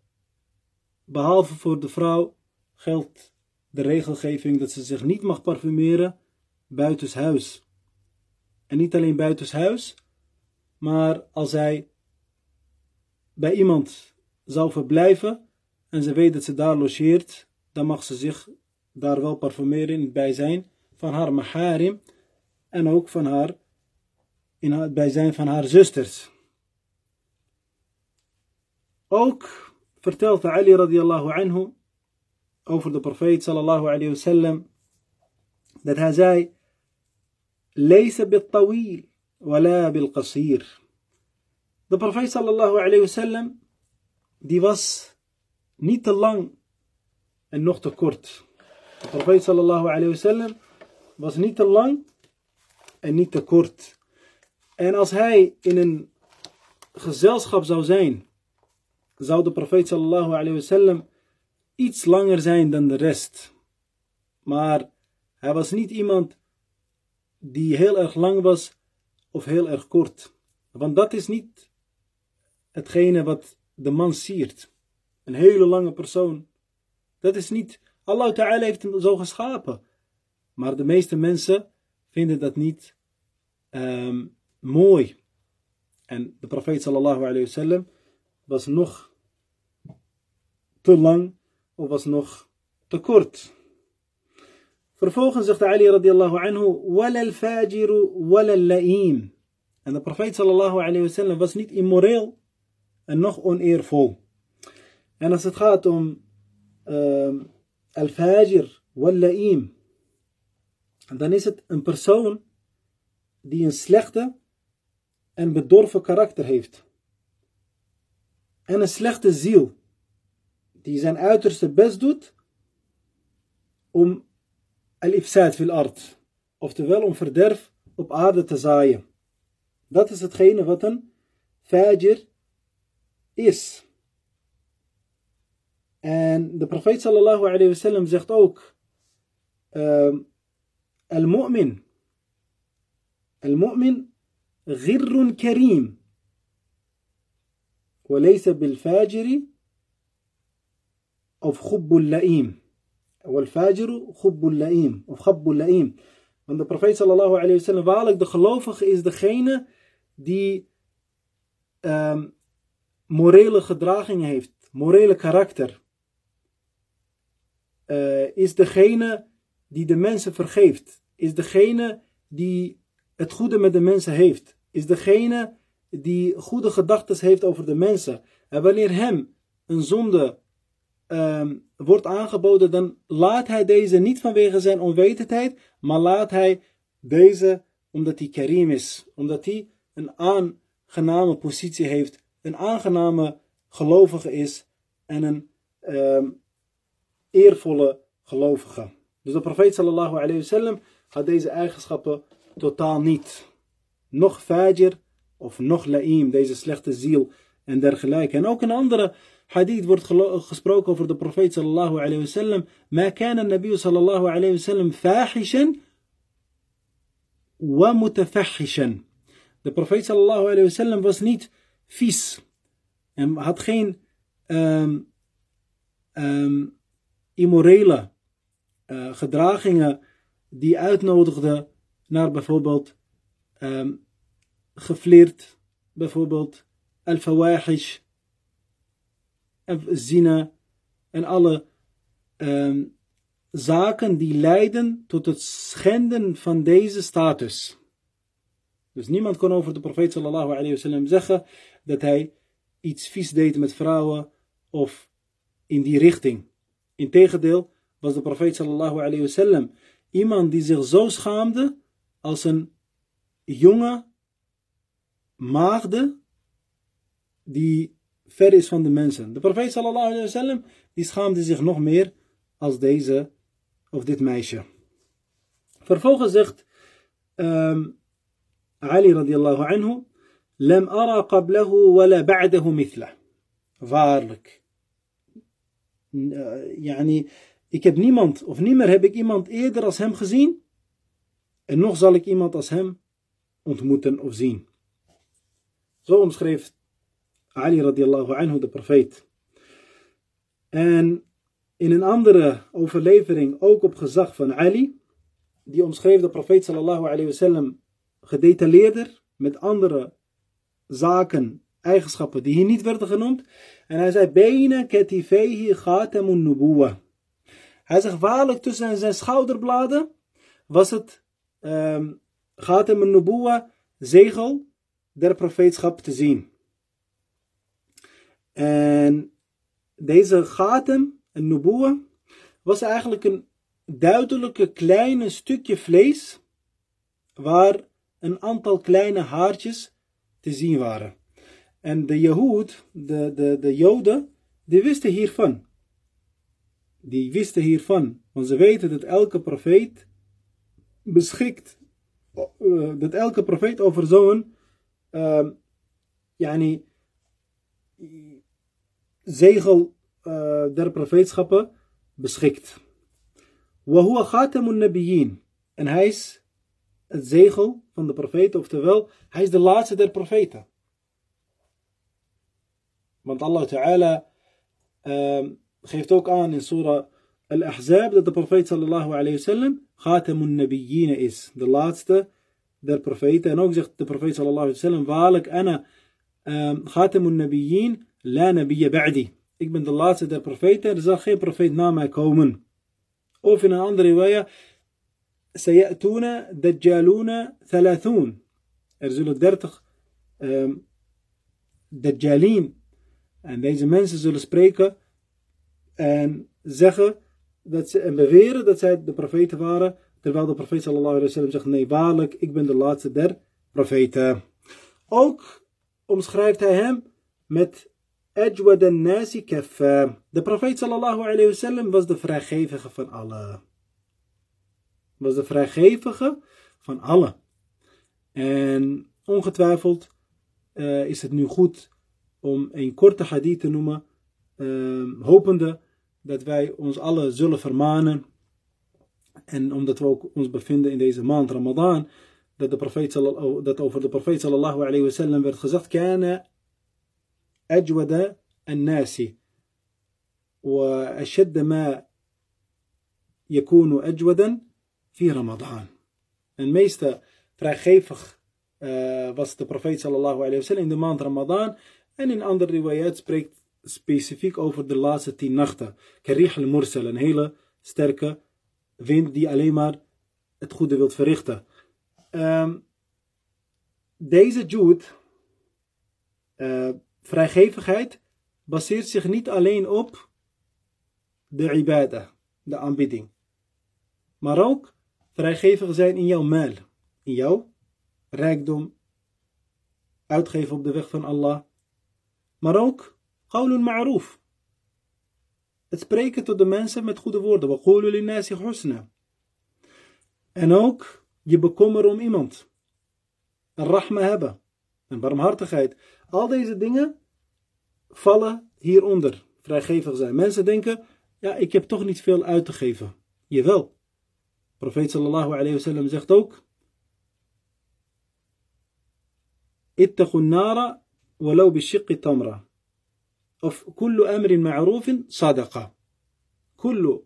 Behalve voor de vrouw geldt de regelgeving dat ze zich niet mag parfumeren buitenshuis. En niet alleen buitenshuis, maar als hij bij iemand zou verblijven en ze weet dat ze daar logeert, dan mag ze zich daar wel parfumeren in bij zijn van haar maharim en ook van haar, in het bijzijn van haar zusters. Ook vertelt Ali radiallahu anhu over de profeet sallallahu alayhi wasallam dat hij zei: Lees bit tawil wala bil qasir. De profeet sallallahu alayhi wasallam, die was niet te lang en nog te kort. De profeet sallallahu alayhi wasallam was niet te lang en niet te kort. En als hij in een gezelschap zou zijn, zou de profeet sallallahu alayhi wasallam iets langer zijn dan de rest. Maar hij was niet iemand die heel erg lang was of heel erg kort. Want dat is niet hetgene wat de man siert. Een hele lange persoon. Dat is niet. Allah Ta'ala heeft hem zo geschapen. Maar de meeste mensen vinden dat niet um, mooi. En de profeet sallallahu alayhi wasallam was nog te lang of was nog te kort. Vervolgens zegt Ali radiallahu anhu, walal fajiru walal la'im. En de profeet sallallahu alayhi wasallam was niet immoreel en nog oneervol. En als het gaat om uh, al-fajir wal-la'im, dan is het een persoon die een slechte en bedorven karakter heeft. En een slechte ziel die zijn uiterste best doet om al-ifsad fil ard, oftewel om verderf op aarde te zaaien. Dat is hetgene wat een fajr is. En de profeet sallallahu alayhi wasallam zegt ook, uh, al-mu'min, al-mu'min غر كريم وليس بالفاجر of Khubbul La'im. Wal-Fajiru Khubbul La'im. Of. Want de profeet sallallahu alayhi wa sallam, waarlijk de gelovige is degene die um, morele gedraging heeft, morele karakter. Uh, is degene die de mensen vergeeft. Is degene die het goede met de mensen heeft. Is degene die goede gedachten heeft over de mensen. En wanneer hem een zonde ehm, wordt aangeboden, dan laat hij deze niet vanwege zijn onwetendheid, maar laat hij deze omdat hij karim is, omdat hij een aangename positie heeft, een aangename gelovige is en een ehm, eervolle gelovige. Dus de profeet sallallahu alayhi wasallam had deze eigenschappen totaal niet. Nog fajr of nog la'im, deze slechte ziel en dergelijke. En ook een andere hadith wordt gesproken over de profeet sallallahu alayhi wasallam. Ma kana nabi sallallahu alayhi wasallam fahishan wa mutafahishan. De profeet sallallahu alayhi wasallam was niet vies en had geen um, um, immorele uh, gedragingen die uitnodigden naar bijvoorbeeld um, geflirt, bijvoorbeeld al-fawahish, zina en alle um, zaken die leiden tot het schenden van deze status. Dus niemand kon over de profeet sallallahu alayhi wasallam zeggen dat hij iets vies deed met vrouwen of in die richting. Integendeel was de profeet sallallahu alayhi wasallam iemand die zich zo schaamde als een jonge maagde die ver is van de mensen. De profeet sallallahu alayhi wasallam die schaamde zich nog meer als deze of dit meisje. Vervolgens zegt um, Ali radiallahu anhu Lam ara qablahu wala ba'dahu mithla. Waarlijk. Uh, ik heb niemand, of niet meer heb ik iemand eerder als hem gezien. En nog zal ik iemand als hem ontmoeten of zien. Zo omschreef Ali radiallahu anhu de profeet. En in een andere overlevering, ook op gezag van Ali, die omschreef de profeet sallallahu alayhi wasallam gedetailleerder met andere zaken, eigenschappen die hier niet werden genoemd. En hij zei, khatamun nubuwa. Hij zegt, waarlijk tussen zijn schouderbladen was het um, nubuwa, zegel der profeetschap te zien. En deze gaten, een nubuwa, was eigenlijk een duidelijke kleine stukje vlees waar een aantal kleine haartjes te zien waren. En de Jehoed, de, de, de Joden, die wisten hiervan. Die wisten hiervan. Want ze weten dat elke profeet beschikt, uh, dat elke profeet over zo'n, uh, yani, zegel uh, der profeetschappen beschikt. Wahua khatamun nabiyyin. En hij is het zegel van de profeten, oftewel, hij is de laatste der profeten. Want Allah Ta'ala uh, geeft ook aan in Surah Al-Ahzab dat de profeet sallallahu alayhi wasallam khatamun nabiyyin is, de laatste der profeten. En ook zegt de profeet sallallahu alayhi wasallam, waarlijk ana um, khatamun nabiyyin La nabiyya ba'di. Ik ben de laatste der profeten. Er zal geen profeet na mij komen. Of in een andere wijze. Sayatuna dajjaluna thalathun. Er zullen dertig um, dajjalin. En deze mensen zullen spreken en zeggen dat ze, en beweren dat zij de profeten waren. Terwijl de profeet sallallahu alaihi wasallam zegt, nee waarlijk, ik ben de laatste der profeten. Ook omschrijft hij hem met kaffa de profeet sallallahu alaihi wasallam was de vrijgevige van alle was de vrijgevige van allen. En ongetwijfeld uh, is het nu goed om een korte hadith te noemen, uh, hopende dat wij ons allen zullen vermanen. En omdat we ook ons bevinden in deze maand Ramadan, dat, de profeet, dat over de profeet sallallahu alayhi wa sallam werd gezegd, kana ajwada الناس وأشد ما يكون أجودا في Ramadan. En meeste vrijgevig uh, was de profeet sallallahu alayhi wa sallam in de maand Ramadan. En in andere riwayat spreekt specifiek over de laatste tien nachten. Karih al-Mursal, een hele sterke wind die alleen maar het goede wilt verrichten. Um, deze jood, uh, vrijgevigheid, baseert zich niet alleen op de ibadah, de aanbidding. Maar ook vrijgevig zijn in jouw maal, in jouw rijkdom, uitgeven op de weg van Allah. Maar ook qawlun ma'roof. Het spreken tot de mensen met goede woorden. Qulu linnasi husna. En ook je bekommeren om iemand. Een rahma hebben. Een barmhartigheid. Al deze dingen vallen hieronder. Vrijgevig zijn. Mensen denken, ja, ik heb toch niet veel uit te geven. Jawel. Profeet sallallahu alayhi wasallam zegt ook, ittaqun nara walau bishiqqi tamra. Of kullu amrin ma'rufin sadaqa. Kullu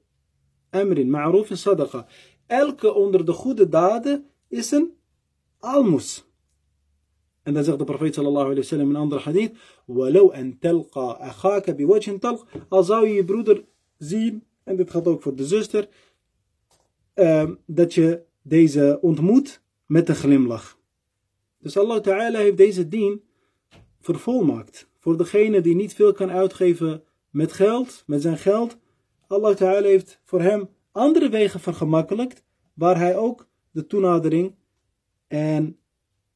amrin ma'rufin sadaqa. Elke onder de goede daden is een almoes. En dan zegt de profeet sallallahu alayhi wa sallam in een andere hadith. Walau en telqa achaka talq. Al zou je je broeder zien. En dit gaat ook voor de zuster. Ehm, dat je deze ontmoet met een glimlach. Dus Allah Ta'ala heeft deze dien vervolmaakt. Voor degene die niet veel kan uitgeven met geld, met zijn geld. Allah Ta'ala heeft voor hem andere wegen vergemakkelijkt. Waar hij ook de toenadering en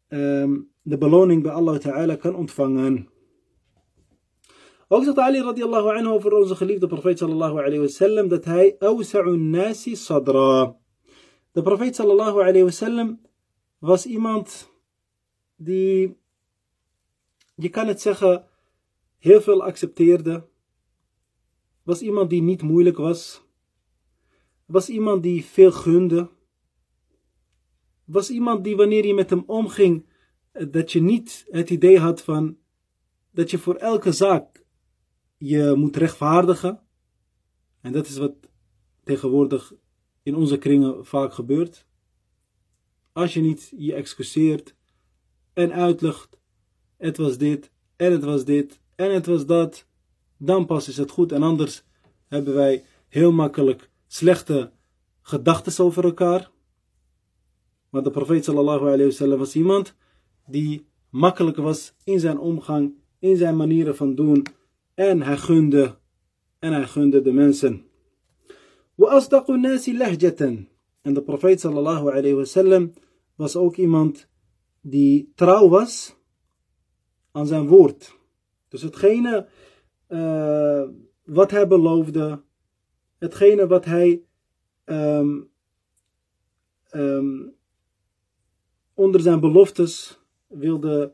ehm, de beloning bij Allah Ta'ala kan ontvangen. Ook zegt Ali radiallahu anhu over onze geliefde profeet sallallahu alayhi wa sallam dat hij awsa'un nasi sadra. De profeet sallallahu alayhi wa sallam was iemand die, je kan het zeggen, heel veel accepteerde. Was iemand die niet moeilijk was. Was iemand die veel gunde. Was iemand die wanneer je met hem omging, dat je niet het idee had van dat je voor elke zaak je moet rechtvaardigen. En dat is wat tegenwoordig in onze kringen vaak gebeurt. Als je niet je excuseert, en uitlegt. Het was dit, en het was dit, en het was dat. Dan pas is het goed. En anders hebben wij heel makkelijk slechte gedachten over elkaar. Maar de profeet sallallahu alayhi wasallam was iemand die makkelijk was in zijn omgang, in zijn manieren van doen. En hij gunde, en hij gunde de mensen. وأصدق الناس لهجة En de profeet sallallahu alayhi wasallam was ook iemand die trouw was aan zijn woord. Dus hetgene uh, wat hij beloofde, hetgene wat hij um, um, onder zijn beloftes wilde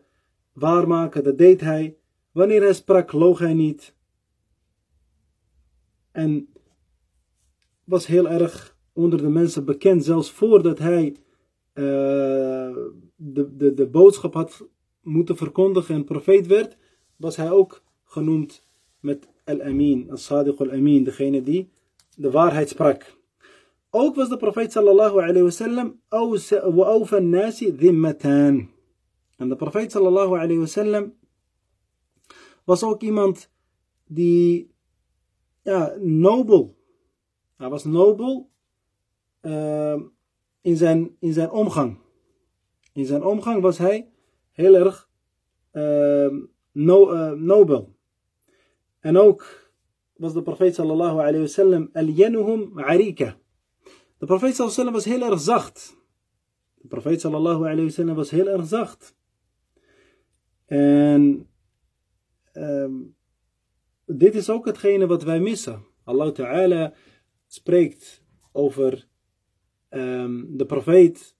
waarmaken, dat deed hij. Wanneer hij sprak, loog hij niet. En was heel erg onder de mensen bekend, zelfs voordat hij uh, de, de, de boodschap had moeten verkondigen en profeet werd, was hij ook genoemd met Al-Amin, Al-Sadiq Al-Amin, degene die de waarheid sprak. Ook was de profeet sallallahu alayhi wasallam wa'awfa nasi dhimmatan. En de profeet sallallahu alayhi wasallam was ook iemand die ja, nobel. Hij was nobel uh, in, zijn, in zijn omgang. In zijn omgang was hij heel erg uh, no, uh, nobel. En ook was de profeet sallallahu alayhi wasallam al-yanuhum arika. De profeet sallallahu alayhi was heel erg zacht. De profeet sallallahu alayhi wasallam was heel erg zacht. En um, dit is ook hetgene wat wij missen. Allah Ta'ala spreekt over um, de profeet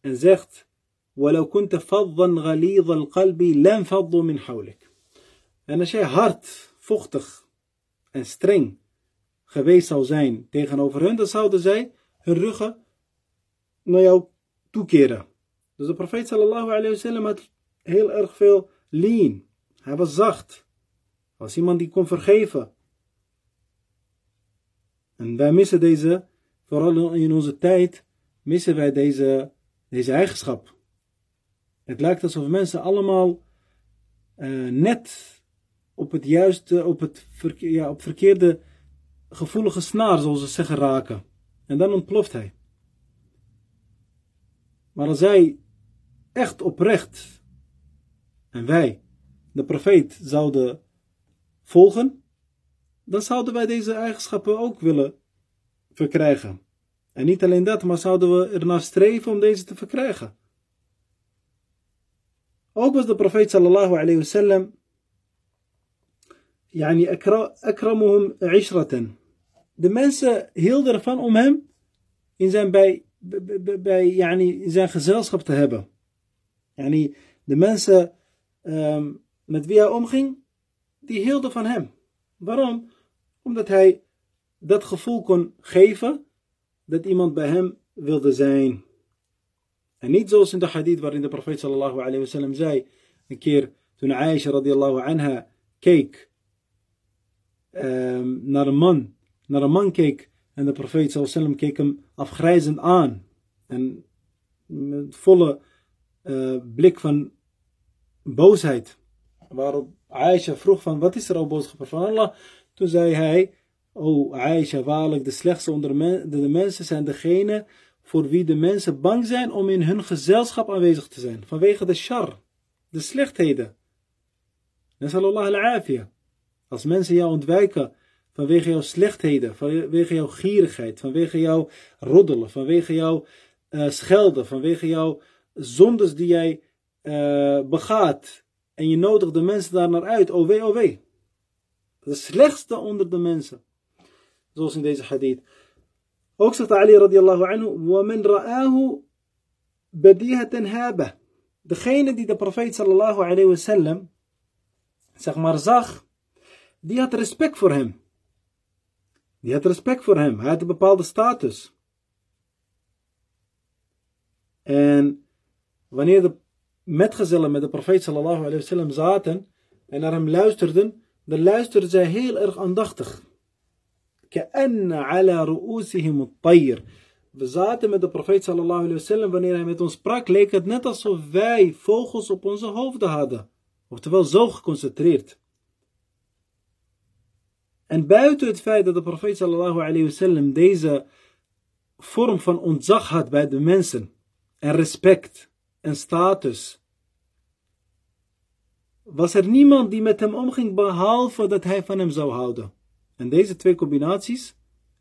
en zegt ولو كنت فظا غليظ القلب لانفضوا من حولك en als jij hard, vochtig en streng geweest zou zijn tegenover hun, dan zouden zij hun ruggen naar jou toekeren. Dus de profeet sallallahu alayhi wa sallam had heel erg veel lean. Hij was zacht. Was iemand die kon vergeven. En wij missen deze, vooral in onze tijd, missen wij deze deze eigenschap. Het lijkt alsof mensen allemaal uh, net op het juiste, op het ja, op verkeerde gevoelige snaar, zoals ze zeggen, raken. En dan ontploft hij. Maar als hij echt oprecht en wij de profeet zouden volgen, dan zouden wij deze eigenschappen ook willen verkrijgen. En niet alleen dat, maar zouden we ernaar streven om deze te verkrijgen. Ook was de profeet sallallahu alayhi wa sallam yani akramuhum ishratan. De mensen hielden ervan om hem in zijn, bij, bij, yani, in zijn gezelschap te hebben. Yani, de mensen um, met wie hij omging, die hielden van hem. Waarom? Omdat hij dat gevoel kon geven dat iemand bij hem wilde zijn. En niet zoals in de hadith waarin de profeet sallallahu alayhi wa sallam zei, een keer toen Aisha radiallahu anha keek um, naar een man, naar een man keek en de profeet sallallahu keek hem afgrijzend aan. En met volle uh, blik van boosheid. Waarop Aisha vroeg van, wat is er, al boodschapper van Allah? Toen zei hij, O Aisha, waarlijk de slechtste onder de mensen zijn degene voor wie de mensen bang zijn om in hun gezelschap aanwezig te zijn. Vanwege de shar, de slechtheden. Nasallallahu al-afiyah. Als mensen jou ontwijken vanwege jouw slechtheden, vanwege jouw gierigheid, vanwege jouw roddelen, vanwege jouw uh, schelden, vanwege jouw zondes die jij uh, begaat. En je nodigt de mensen daar naar uit. Oh wee, oh wee. De slechtste onder de mensen. Zoals in deze hadith. Ook zegt Ali radiallahu anhu, وَمَنْ رَآهُ بَدِيهَةً هَابَ Degene die de profeet sallallahu alayhi wa sallam, zeg maar, zag, die had respect voor hem. Die had respect voor hem. Hij had een bepaalde status. En wanneer de metgezellen met de profeet sallallahu alayhi wasallam zaten en naar hem luisterden, dan luisterden zij heel erg aandachtig. Ka'anna ala ru'usihim tayr. We zaten met de profeet sallallahu alayhi wasallam, wanneer hij met ons sprak, leek het net alsof wij vogels op onze hoofden hadden. Oftewel zo geconcentreerd. En buiten het feit dat de profeet sallallahu alayhi wasallam deze vorm van ontzag had bij de mensen en respect en status. Was er niemand die met hem omging behalve dat hij van hem zou houden. En deze twee combinaties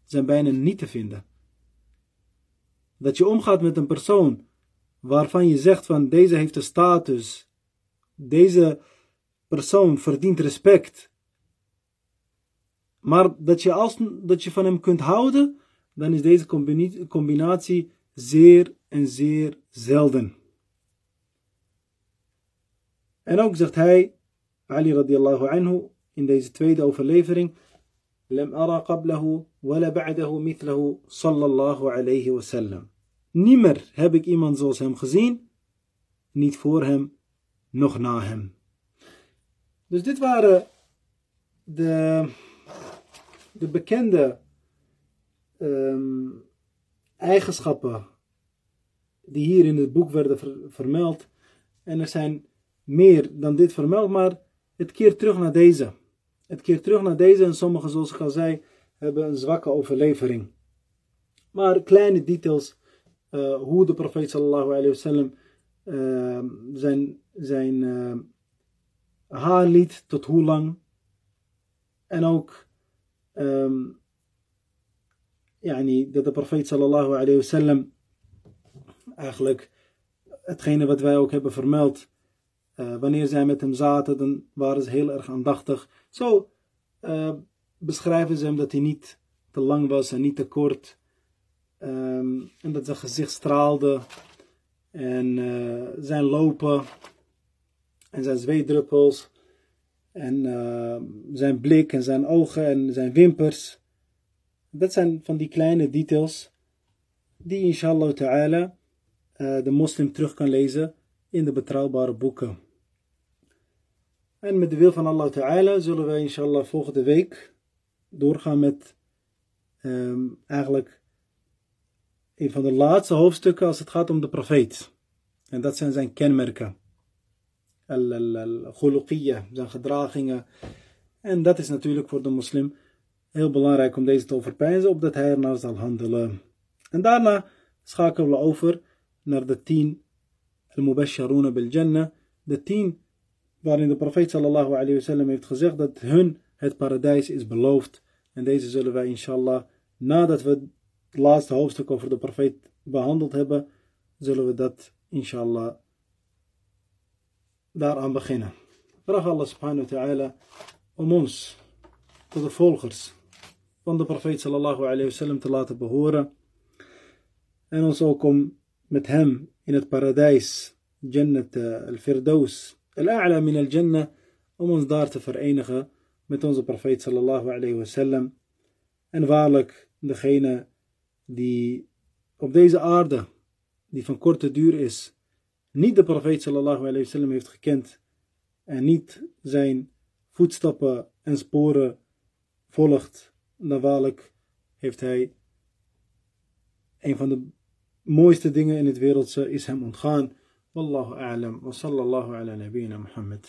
zijn bijna niet te vinden. Dat je omgaat met een persoon waarvan je zegt van deze heeft een status, deze persoon verdient respect, maar dat je, als, dat je van hem kunt houden, dan is deze combinatie zeer en zeer zelden. En ook zegt hij, Ali radiallahu anhu, in deze tweede overlevering, لم أرى قبله ولا بعده مثله صلى الله عليه وسلم. Nimmer heb ik iemand zoals hem gezien, niet voor hem, nog na hem. Dus dit waren de, de bekende um, eigenschappen die hier in het boek werden ver, vermeld. En er zijn meer dan dit vermeld, maar het keert terug naar deze. Het keert terug naar deze en sommigen, zoals ik al zei, hebben een zwakke overlevering. Maar kleine details, uh, hoe de profeet sallallahu alayhi wasallam uh, zijn, zijn uh, haar liet, tot hoe lang. En ook um, yani, dat de profeet sallallahu alayhi wasallam eigenlijk hetgene wat wij ook hebben vermeld, uh, wanneer zij met hem zaten, dan waren ze heel erg aandachtig. Zo uh, beschrijven ze hem dat hij niet te lang was en niet te kort. Um, en dat zijn gezicht straalde. En uh, zijn lopen. En zijn zweetdruppels. En zijn blik en zijn ogen en zijn wimpers. Dat zijn van die kleine details. Die inshallah ta'ala de moslim terug kan lezen in de betrouwbare boeken. En met de wil van Allah Ta'ala zullen wij inshallah volgende week doorgaan met um, eigenlijk een van de laatste hoofdstukken als het gaat om de profeet. En dat zijn zijn kenmerken. Al-khuluqiyya, zijn gedragingen. En dat is natuurlijk voor de moslim heel belangrijk om deze te overpijzen, opdat hij ernaar zal handelen. En daarna schakelen we over naar de tien al-Mubasharuna bil Jannah, de tien waarin de profeet sallallahu alayhi wasallam heeft gezegd dat hun het paradijs is beloofd. En deze zullen wij inshallah, nadat we het laatste hoofdstuk over de profeet behandeld hebben, zullen we dat inshallah daaraan beginnen. Vraag Allah subhanahu wa ta'ala om ons tot de volgers van de profeet sallallahu alayhi wasallam te laten behoren. En ons ook om met hem in het paradijs, Jannat al-Firdaus, al-A'la min al-Jannah, om ons daar te verenigen met onze profeet sallallahu alayhi wasallam. En waarlijk, degene die op deze aarde, die van korte duur is, niet de profeet sallallahu alayhi wasallam heeft gekend en niet zijn voetstappen en sporen volgt, dan waarlijk heeft hij een van de mooiste dingen in het wereldse is hem ontgaan. Wallahu a'lam wa sallallahu ala nabiyina Muhammad.